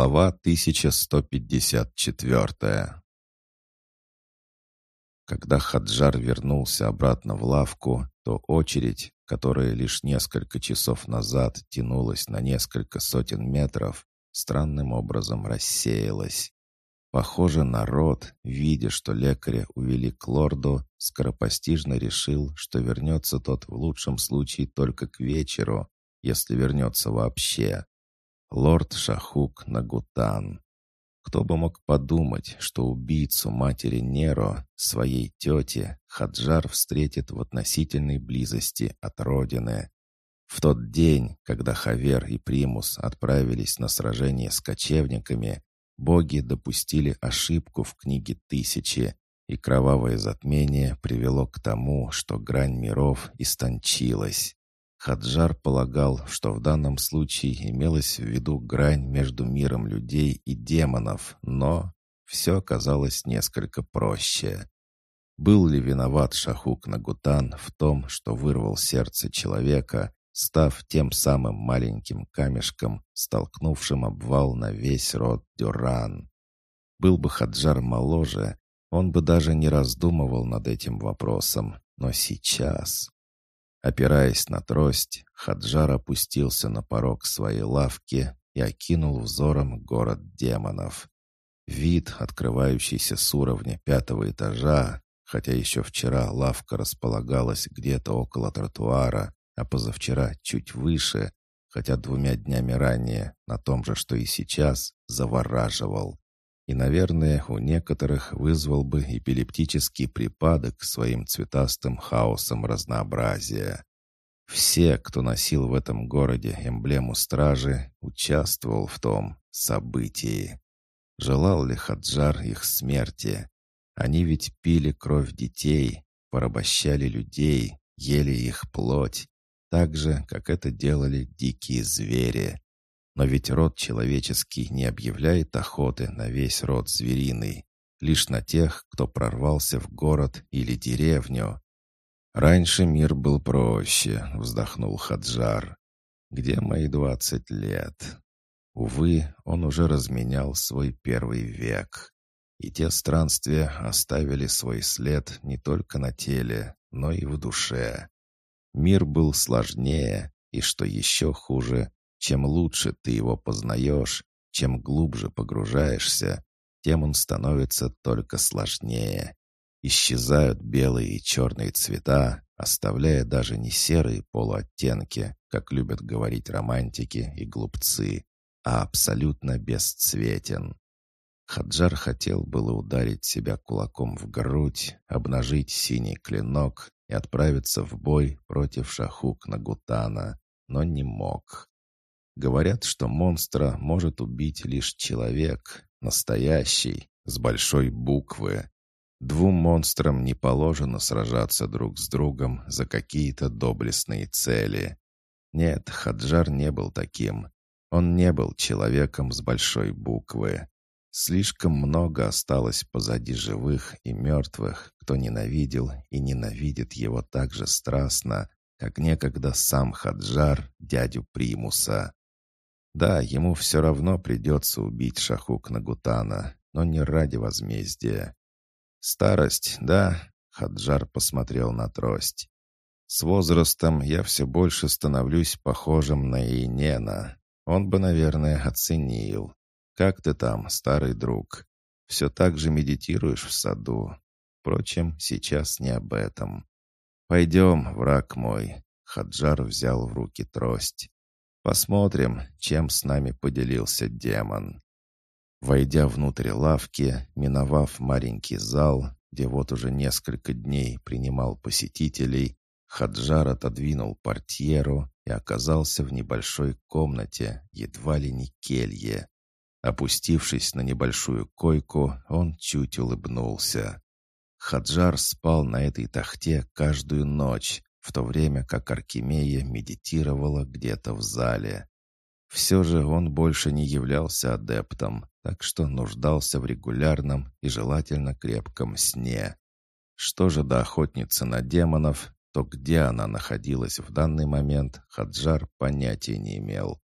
Глава 1154 Когда Хаджар вернулся обратно в лавку, то очередь, которая лишь несколько часов назад тянулась на несколько сотен метров, странным образом рассеялась. Похоже, народ, видя, что лекаря увели к лорду, скоропостижно решил, что вернется тот в лучшем случае только к вечеру, если вернется вообще лорд Шахук Нагутан. Кто бы мог подумать, что убийцу матери Неро, своей тете, Хаджар встретит в относительной близости от родины. В тот день, когда Хавер и Примус отправились на сражение с кочевниками, боги допустили ошибку в книге «Тысячи», и кровавое затмение привело к тому, что грань миров истончилась. Хаджар полагал, что в данном случае имелась в виду грань между миром людей и демонов, но все оказалось несколько проще. Был ли виноват Шахук Нагутан в том, что вырвал сердце человека, став тем самым маленьким камешком, столкнувшим обвал на весь род Дюран? Был бы Хаджар моложе, он бы даже не раздумывал над этим вопросом, но сейчас... Опираясь на трость, Хаджар опустился на порог своей лавки и окинул взором город демонов. Вид, открывающийся с уровня пятого этажа, хотя еще вчера лавка располагалась где-то около тротуара, а позавчера чуть выше, хотя двумя днями ранее, на том же, что и сейчас, завораживал и, наверное, у некоторых вызвал бы эпилептический припадок своим цветастым хаосом разнообразия. Все, кто носил в этом городе эмблему стражи, участвовал в том событии. Желал ли Хаджар их смерти? Они ведь пили кровь детей, порабощали людей, ели их плоть, так же, как это делали дикие звери. Но ведь род человеческий не объявляет охоты на весь род звериный, лишь на тех, кто прорвался в город или деревню. «Раньше мир был проще», — вздохнул Хаджар. «Где мои двадцать лет?» Увы, он уже разменял свой первый век. И те странствия оставили свой след не только на теле, но и в душе. Мир был сложнее, и, что еще хуже, чем лучше ты его познаешь, чем глубже погружаешься, тем он становится только сложнее. Исчезают белые и черные цвета, оставляя даже не серые полуоттенки, как любят говорить романтики и глупцы, а абсолютно бесцветен. Хаджар хотел было ударить себя кулаком в грудь, обнажить синий клинок и отправиться в бой против Шахук Нагутана, но не мог. Говорят, что монстра может убить лишь человек, настоящий, с большой буквы. Двум монстрам не положено сражаться друг с другом за какие-то доблестные цели. Нет, Хаджар не был таким. Он не был человеком с большой буквы. Слишком много осталось позади живых и мертвых, кто ненавидел и ненавидит его так же страстно, как некогда сам Хаджар, дядю Примуса. Да, ему все равно придется убить Шахук Нагутана, но не ради возмездия. Старость, да, Хаджар посмотрел на трость. С возрастом я все больше становлюсь похожим на Инена. Он бы, наверное, оценил. Как ты там, старый друг? Все так же медитируешь в саду. Впрочем, сейчас не об этом. Пойдем, враг мой. Хаджар взял в руки трость. Посмотрим, чем с нами поделился демон. Войдя внутрь лавки, миновав маленький зал, где вот уже несколько дней принимал посетителей, Хаджар отодвинул портьеру и оказался в небольшой комнате, едва ли не келье. Опустившись на небольшую койку, он чуть улыбнулся. Хаджар спал на этой тахте каждую ночь, в то время как Аркемия медитировала где-то в зале. Все же он больше не являлся адептом, так что нуждался в регулярном и желательно крепком сне. Что же до охотницы на демонов, то где она находилась в данный момент, Хаджар понятия не имел.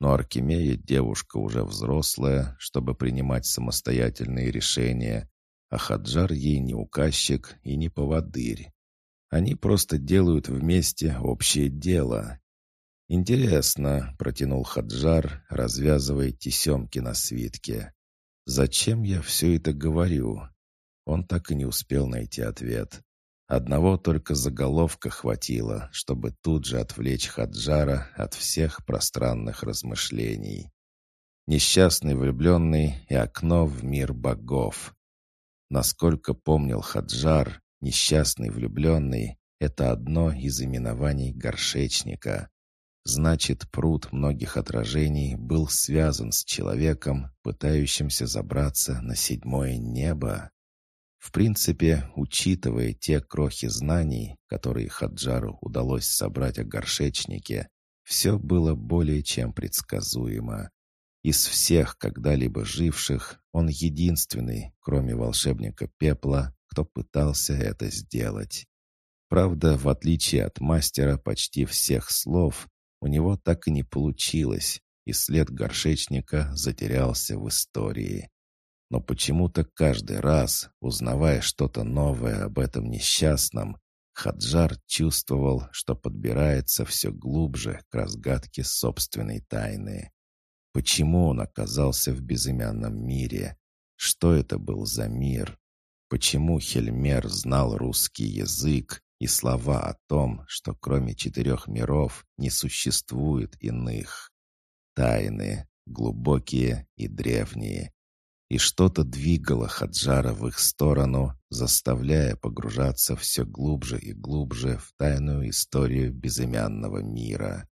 Но Аркемия девушка уже взрослая, чтобы принимать самостоятельные решения, а Хаджар ей не указчик и не поводырь. Они просто делают вместе общее дело. «Интересно», — протянул Хаджар, развязывая тесемки на свитке. «Зачем я все это говорю?» Он так и не успел найти ответ. Одного только заголовка хватило, чтобы тут же отвлечь Хаджара от всех пространных размышлений. Несчастный влюбленный и окно в мир богов. Насколько помнил Хаджар, несчастный влюбленный — это одно из именований горшечника. Значит, пруд многих отражений был связан с человеком, пытающимся забраться на седьмое небо. В принципе, учитывая те крохи знаний, которые Хаджару удалось собрать о горшечнике, все было более чем предсказуемо. Из всех когда-либо живших он единственный, кроме волшебника Пепла, кто пытался это сделать. Правда, в отличие от мастера почти всех слов, у него так и не получилось, и след горшечника затерялся в истории. Но почему-то каждый раз, узнавая что-то новое об этом несчастном, Хаджар чувствовал, что подбирается все глубже к разгадке собственной тайны. Почему он оказался в безымянном мире? Что это был за мир? Почему Хельмер знал русский язык и слова о том, что кроме четырех миров не существует иных? Тайны, глубокие и древние, и что-то двигало Хаджара в их сторону, заставляя погружаться все глубже и глубже в тайную историю безымянного мира.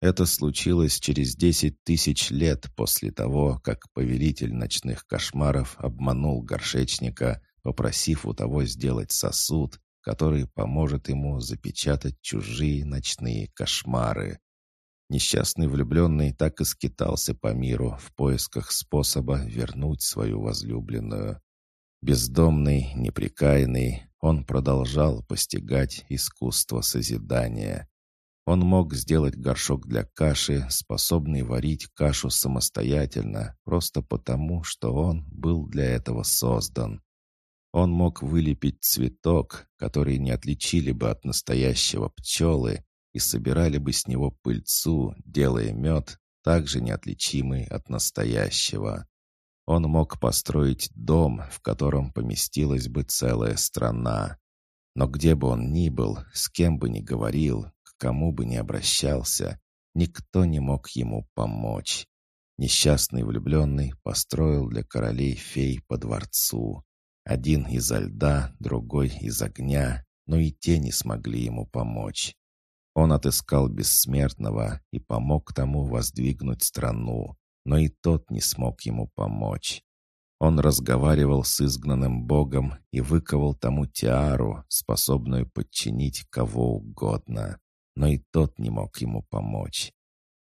Это случилось через десять тысяч лет после того, как повелитель ночных кошмаров обманул горшечника, попросив у того сделать сосуд, который поможет ему запечатать чужие ночные кошмары. Несчастный влюбленный так и скитался по миру в поисках способа вернуть свою возлюбленную. Бездомный, неприкаянный, он продолжал постигать искусство созидания. Он мог сделать горшок для каши, способный варить кашу самостоятельно, просто потому, что он был для этого создан. Он мог вылепить цветок, который не отличили бы от настоящего пчелы, и собирали бы с него пыльцу, делая мед, также неотличимый от настоящего. Он мог построить дом, в котором поместилась бы целая страна. Но где бы он ни был, с кем бы ни говорил, кому бы ни обращался, никто не мог ему помочь. Несчастный влюбленный построил для королей фей по дворцу. Один изо льда, другой из огня, но и те не смогли ему помочь. Он отыскал бессмертного и помог тому воздвигнуть страну, но и тот не смог ему помочь. Он разговаривал с изгнанным богом и выковал тому тиару, способную подчинить кого угодно, но и тот не мог ему помочь.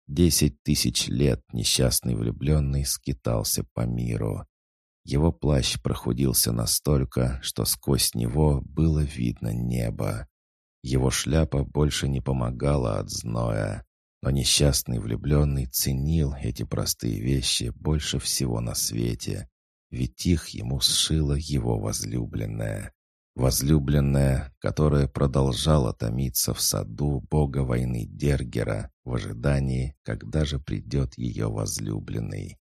Десять тысяч лет несчастный влюбленный скитался по миру. Его плащ прохудился настолько, что сквозь него было видно небо. Его шляпа больше не помогала от зноя, но несчастный влюбленный ценил эти простые вещи больше всего на свете, ведь их ему сшила его возлюбленная. Возлюбленная, которая продолжала томиться в саду бога войны Дергера в ожидании, когда же придет ее возлюбленный.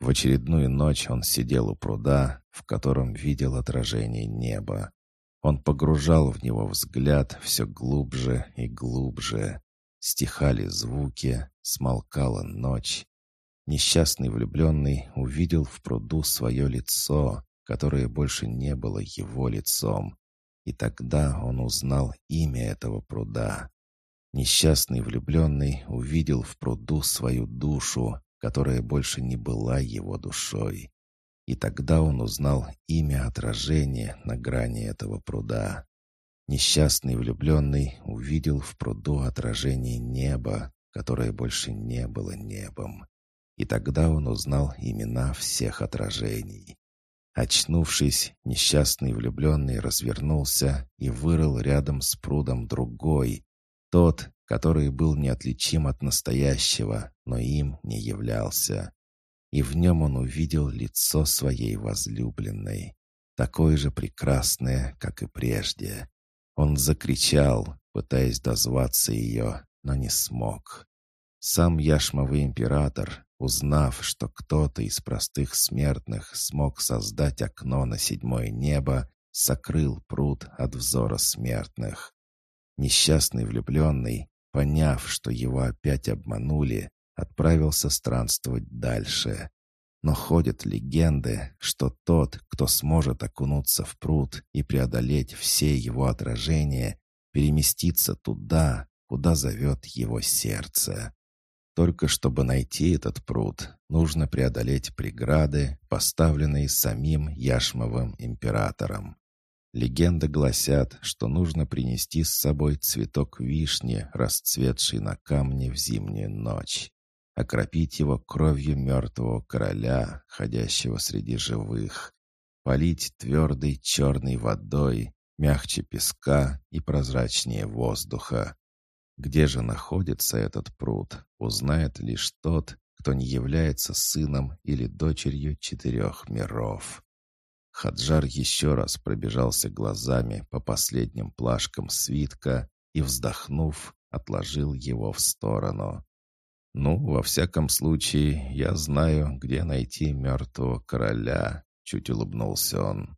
В очередную ночь он сидел у пруда, в котором видел отражение неба. Он погружал в него взгляд все глубже и глубже. Стихали звуки, смолкала ночь. Несчастный влюбленный увидел в пруду свое лицо, которое больше не было его лицом. И тогда он узнал имя этого пруда. Несчастный влюбленный увидел в пруду свою душу, которая больше не была его душой. И тогда он узнал имя отражения на грани этого пруда. Несчастный влюбленный увидел в пруду отражение неба, которое больше не было небом. И тогда он узнал имена всех отражений. Очнувшись, несчастный влюбленный развернулся и вырыл рядом с прудом другой, тот, который был неотличим от настоящего, но им не являлся. И в нем он увидел лицо своей возлюбленной, такое же прекрасное, как и прежде. Он закричал, пытаясь дозваться ее, но не смог. Сам Яшмовый император, узнав, что кто-то из простых смертных смог создать окно на седьмое небо, сокрыл пруд от взора смертных. Несчастный влюбленный, поняв, что его опять обманули, отправился странствовать дальше. Но ходят легенды, что тот, кто сможет окунуться в пруд и преодолеть все его отражения, переместится туда, куда зовет его сердце. Только чтобы найти этот пруд, нужно преодолеть преграды, поставленные самим Яшмовым императором. Легенды гласят, что нужно принести с собой цветок вишни, расцветший на камне в зимнюю ночь, окропить его кровью мертвого короля, ходящего среди живых, полить твердой черной водой, мягче песка и прозрачнее воздуха. Где же находится этот пруд, узнает лишь тот, кто не является сыном или дочерью четырех миров. Хаджар еще раз пробежался глазами по последним плашкам свитка и, вздохнув, отложил его в сторону. «Ну, во всяком случае, я знаю, где найти мертвого короля», — чуть улыбнулся он.